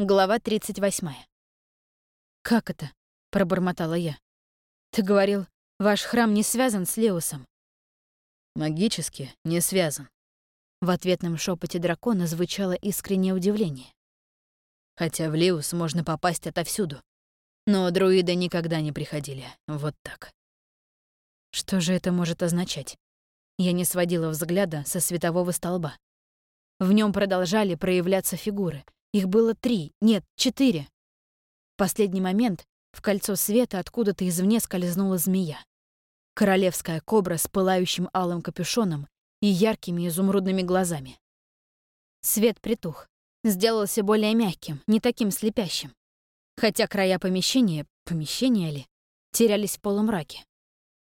Глава 38. «Как это?» — пробормотала я. «Ты говорил, ваш храм не связан с Леусом». «Магически не связан». В ответном шепоте дракона звучало искреннее удивление. «Хотя в Леус можно попасть отовсюду. Но друиды никогда не приходили. Вот так». Что же это может означать? Я не сводила взгляда со светового столба. В нем продолжали проявляться фигуры, их было три, нет, четыре. В последний момент в кольцо света откуда-то извне скользнула змея. Королевская кобра с пылающим алым капюшоном и яркими изумрудными глазами. Свет притух, сделался более мягким, не таким слепящим. Хотя края помещения, помещения ли, терялись в полумраке.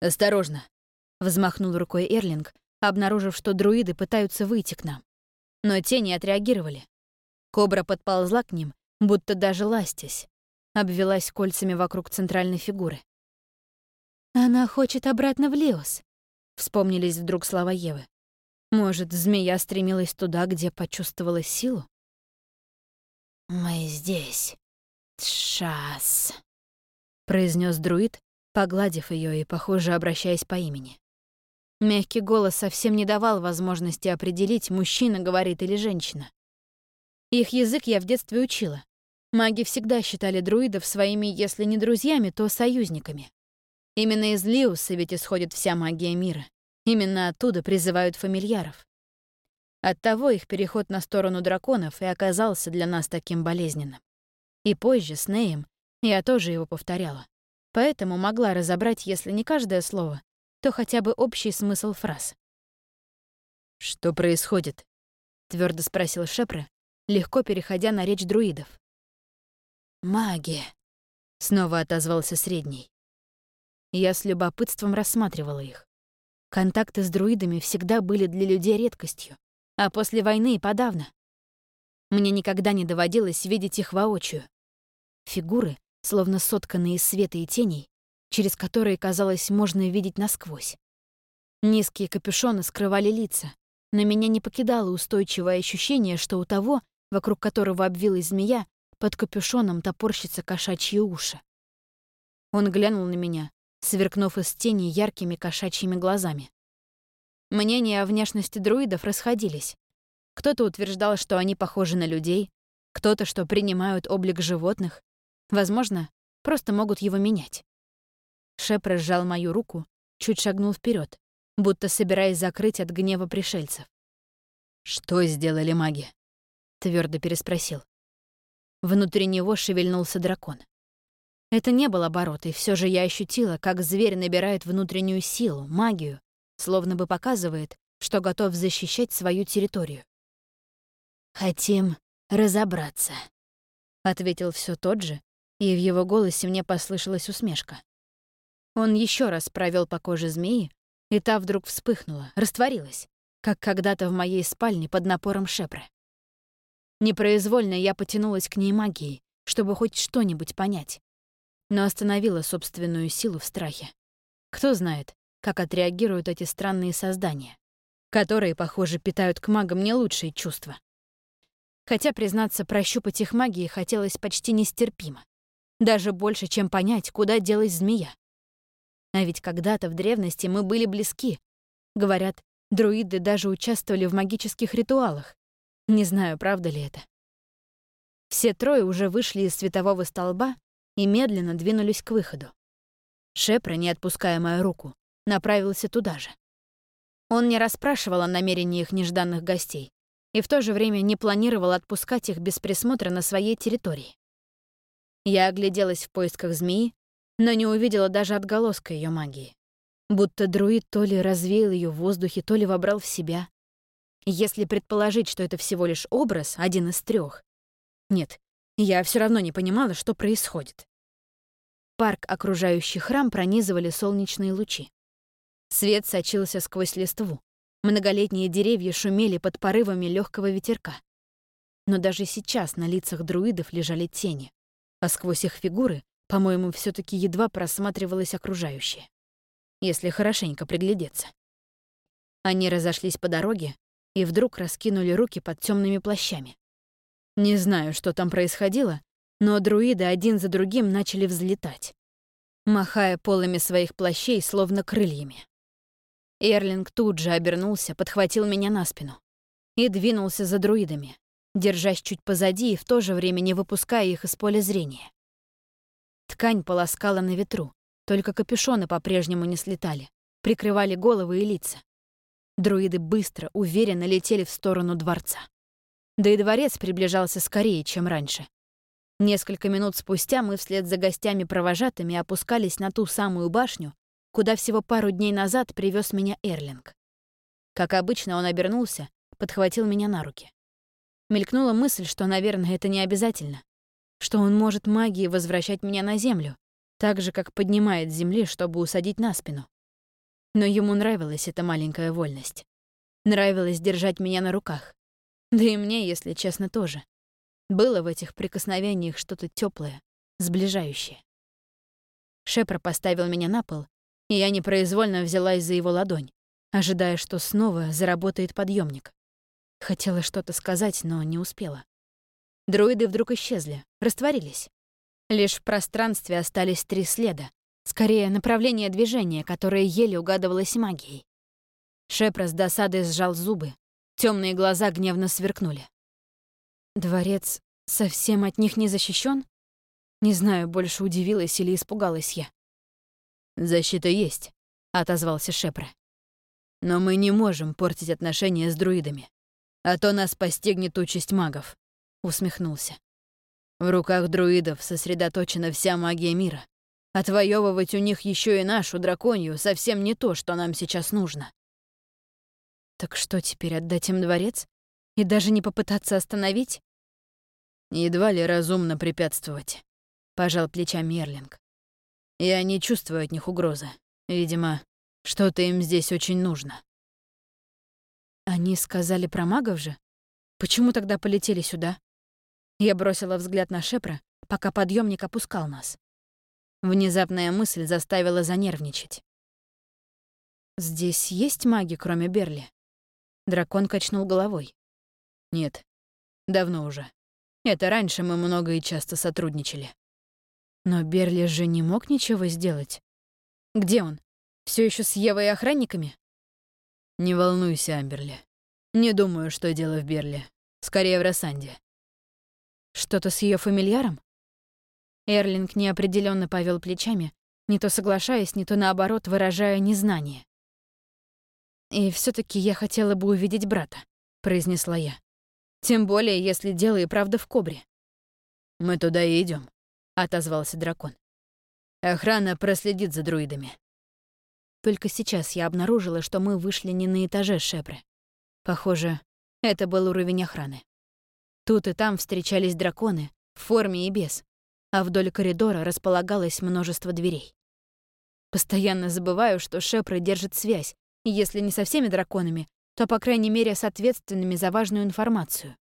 «Осторожно!» — взмахнул рукой Эрлинг, обнаружив, что друиды пытаются выйти к нам. Но те не отреагировали. Кобра подползла к ним, будто даже ластясь, обвелась кольцами вокруг центральной фигуры. «Она хочет обратно в Леос», — вспомнились вдруг слова Евы. «Может, змея стремилась туда, где почувствовала силу?» «Мы здесь. Тшас», — произнес друид, погладив ее и, похоже, обращаясь по имени. Мягкий голос совсем не давал возможности определить, мужчина говорит или женщина. Их язык я в детстве учила. Маги всегда считали друидов своими, если не друзьями, то союзниками. Именно из Лиуса ведь исходит вся магия мира. Именно оттуда призывают фамильяров. Оттого их переход на сторону драконов и оказался для нас таким болезненным. И позже, с Неем, я тоже его повторяла. Поэтому могла разобрать, если не каждое слово, то хотя бы общий смысл фраз. «Что происходит?» — твердо спросил Шепре, легко переходя на речь друидов. «Магия», — снова отозвался Средний. Я с любопытством рассматривала их. Контакты с друидами всегда были для людей редкостью, а после войны и подавно. Мне никогда не доводилось видеть их воочию. Фигуры, словно сотканные из света и теней, через которые, казалось, можно видеть насквозь. Низкие капюшоны скрывали лица, но меня не покидало устойчивое ощущение, что у того, вокруг которого обвилась змея, под капюшоном топорщится кошачьи уши. Он глянул на меня, сверкнув из тени яркими кошачьими глазами. Мнения о внешности друидов расходились. Кто-то утверждал, что они похожи на людей, кто-то, что принимают облик животных, возможно, просто могут его менять. Шеп разжал мою руку, чуть шагнул вперед, будто собираясь закрыть от гнева пришельцев. «Что сделали маги?» — твердо переспросил. Внутри него шевельнулся дракон. Это не был оборот, и все же я ощутила, как зверь набирает внутреннюю силу, магию, словно бы показывает, что готов защищать свою территорию. «Хотим разобраться», — ответил все тот же, и в его голосе мне послышалась усмешка. Он еще раз провел по коже змеи, и та вдруг вспыхнула, растворилась, как когда-то в моей спальне под напором шепры. Непроизвольно я потянулась к ней магией, чтобы хоть что-нибудь понять, но остановила собственную силу в страхе. Кто знает, как отреагируют эти странные создания, которые, похоже, питают к магам не лучшие чувства. Хотя, признаться, прощупать их магией хотелось почти нестерпимо. Даже больше, чем понять, куда делась змея. А ведь когда-то в древности мы были близки. Говорят, друиды даже участвовали в магических ритуалах, не знаю, правда ли это. Все трое уже вышли из светового столба и медленно двинулись к выходу. Шепра, не отпуская мою руку, направился туда же. Он не расспрашивал о намерениях нежданных гостей и в то же время не планировал отпускать их без присмотра на своей территории. Я огляделась в поисках змеи, но не увидела даже отголоска ее магии. Будто друид то ли развеял ее в воздухе, то ли вобрал в себя. Если предположить, что это всего лишь образ, один из трех. Нет, я все равно не понимала, что происходит. Парк, окружающий храм, пронизывали солнечные лучи. Свет сочился сквозь листву. Многолетние деревья шумели под порывами легкого ветерка. Но даже сейчас на лицах друидов лежали тени, а сквозь их фигуры, по-моему, все таки едва просматривалось окружающее. Если хорошенько приглядеться. Они разошлись по дороге, и вдруг раскинули руки под темными плащами. Не знаю, что там происходило, но друиды один за другим начали взлетать, махая полами своих плащей, словно крыльями. Эрлинг тут же обернулся, подхватил меня на спину и двинулся за друидами, держась чуть позади и в то же время не выпуская их из поля зрения. Ткань полоскала на ветру, только капюшоны по-прежнему не слетали, прикрывали головы и лица. Друиды быстро, уверенно летели в сторону дворца. Да и дворец приближался скорее, чем раньше. Несколько минут спустя мы вслед за гостями-провожатыми опускались на ту самую башню, куда всего пару дней назад привез меня Эрлинг. Как обычно, он обернулся, подхватил меня на руки. Мелькнула мысль, что, наверное, это не обязательно, что он может магией возвращать меня на землю, так же, как поднимает с земли, чтобы усадить на спину. Но ему нравилась эта маленькая вольность. Нравилось держать меня на руках. Да и мне, если честно, тоже. Было в этих прикосновениях что-то теплое, сближающее. Шепра поставил меня на пол, и я непроизвольно взялась за его ладонь, ожидая, что снова заработает подъемник. Хотела что-то сказать, но не успела. Друиды вдруг исчезли, растворились. Лишь в пространстве остались три следа, скорее направление движения, которое еле угадывалось магией. Шепра с досадой сжал зубы, темные глаза гневно сверкнули. Дворец совсем от них не защищен? Не знаю, больше удивилась или испугалась я. «Защита есть», — отозвался Шепра. «Но мы не можем портить отношения с друидами, а то нас постигнет участь магов», — усмехнулся. «В руках друидов сосредоточена вся магия мира. Отвоевывать у них еще и нашу драконью совсем не то, что нам сейчас нужно». «Так что теперь, отдать им дворец? И даже не попытаться остановить?» «Едва ли разумно препятствовать», — пожал плечами Эрлинг. Я не чувствую от них угрозы. Видимо, что-то им здесь очень нужно. Они сказали про магов же? Почему тогда полетели сюда? Я бросила взгляд на Шепра, пока подъемник опускал нас. Внезапная мысль заставила занервничать. «Здесь есть маги, кроме Берли?» Дракон качнул головой. «Нет, давно уже. Это раньше мы много и часто сотрудничали. Но Берли же не мог ничего сделать. Где он? Все еще с Евой и охранниками? Не волнуйся, Амберли. Не думаю, что дело в Берли. Скорее в Рассанде. Что-то с ее фамильяром? Эрлинг неопределенно повел плечами, не то соглашаясь, не то наоборот, выражая незнание. «И все таки я хотела бы увидеть брата», — произнесла я. «Тем более, если дело и правда в Кобре». «Мы туда и идем отозвался дракон. Охрана проследит за друидами. Только сейчас я обнаружила, что мы вышли не на этаже Шепры. Похоже, это был уровень охраны. Тут и там встречались драконы, в форме и без, а вдоль коридора располагалось множество дверей. Постоянно забываю, что Шепры держит связь, и если не со всеми драконами, то, по крайней мере, с ответственными за важную информацию.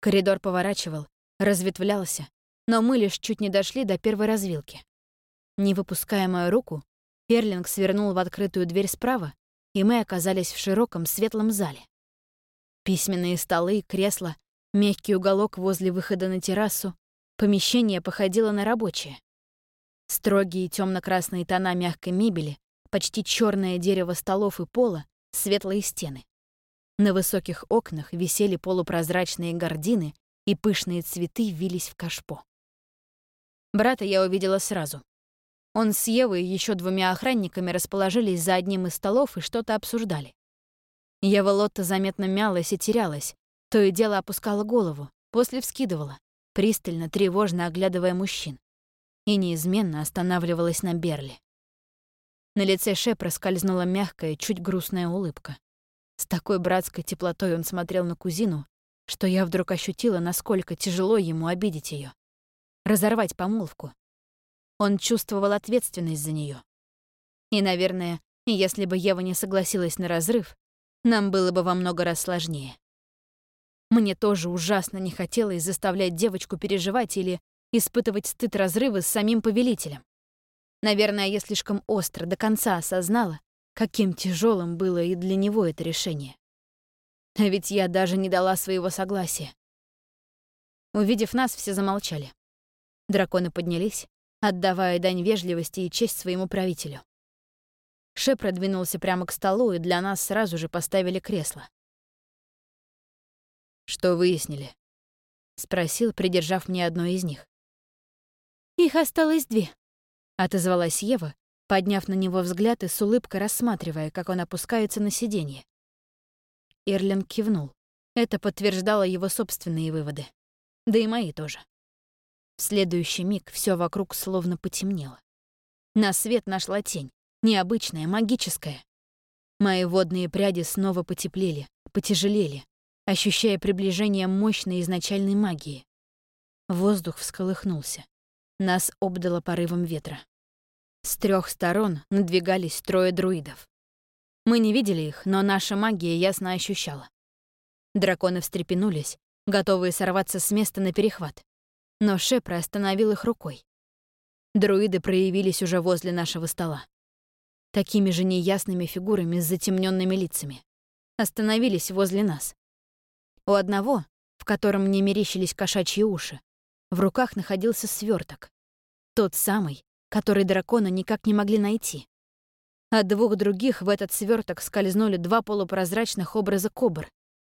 Коридор поворачивал, разветвлялся, но мы лишь чуть не дошли до первой развилки. Не выпуская мою руку, Перлинг свернул в открытую дверь справа, и мы оказались в широком светлом зале. Письменные столы, кресла, мягкий уголок возле выхода на террасу, помещение походило на рабочее. Строгие темно-красные тона мягкой мебели, почти черное дерево столов и пола, светлые стены. На высоких окнах висели полупрозрачные гардины, и пышные цветы вились в кашпо. Брата я увидела сразу. Он с Евой и еще двумя охранниками расположились за одним из столов и что-то обсуждали. Ева Лотта заметно мялась и терялась, то и дело опускала голову, после вскидывала, пристально, тревожно оглядывая мужчин, и неизменно останавливалась на Берли. На лице Шепра скользнула мягкая, чуть грустная улыбка. С такой братской теплотой он смотрел на кузину, что я вдруг ощутила, насколько тяжело ему обидеть ее разорвать помолвку. Он чувствовал ответственность за нее. И, наверное, если бы Ева не согласилась на разрыв, нам было бы во много раз сложнее. Мне тоже ужасно не хотелось заставлять девочку переживать или испытывать стыд разрыва с самим повелителем. Наверное, я слишком остро до конца осознала, каким тяжелым было и для него это решение. А ведь я даже не дала своего согласия. Увидев нас, все замолчали. Драконы поднялись, отдавая дань вежливости и честь своему правителю. Шеп продвинулся прямо к столу, и для нас сразу же поставили кресло. «Что выяснили?» — спросил, придержав мне одно из них. «Их осталось две», — отозвалась Ева, подняв на него взгляд и с улыбкой рассматривая, как он опускается на сиденье. Ирлин кивнул. Это подтверждало его собственные выводы. Да и мои тоже. В следующий миг все вокруг словно потемнело. На свет нашла тень, необычная, магическая. Мои водные пряди снова потеплели, потяжелели, ощущая приближение мощной изначальной магии. Воздух всколыхнулся. Нас обдало порывом ветра. С трех сторон надвигались трое друидов. Мы не видели их, но наша магия ясно ощущала. Драконы встрепенулись, готовые сорваться с места на перехват. Но Шепра остановил их рукой. Друиды проявились уже возле нашего стола. Такими же неясными фигурами с затемненными лицами. Остановились возле нас. У одного, в котором мне мерещились кошачьи уши, в руках находился сверток, Тот самый, который дракона никак не могли найти. От двух других в этот сверток скользнули два полупрозрачных образа кобр,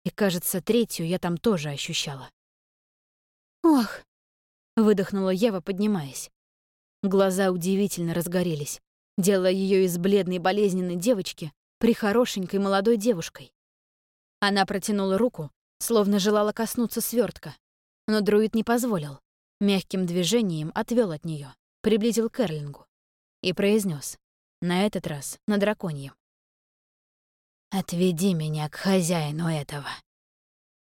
и, кажется, третью я там тоже ощущала. «Ох!» — выдохнула Ева, поднимаясь. Глаза удивительно разгорелись, делая ее из бледной болезненной девочки прихорошенькой молодой девушкой. Она протянула руку, словно желала коснуться свертка, но друид не позволил. Мягким движением отвел от нее, приблизил к Эрлингу и произнес, на этот раз на драконьем. «Отведи меня к хозяину этого».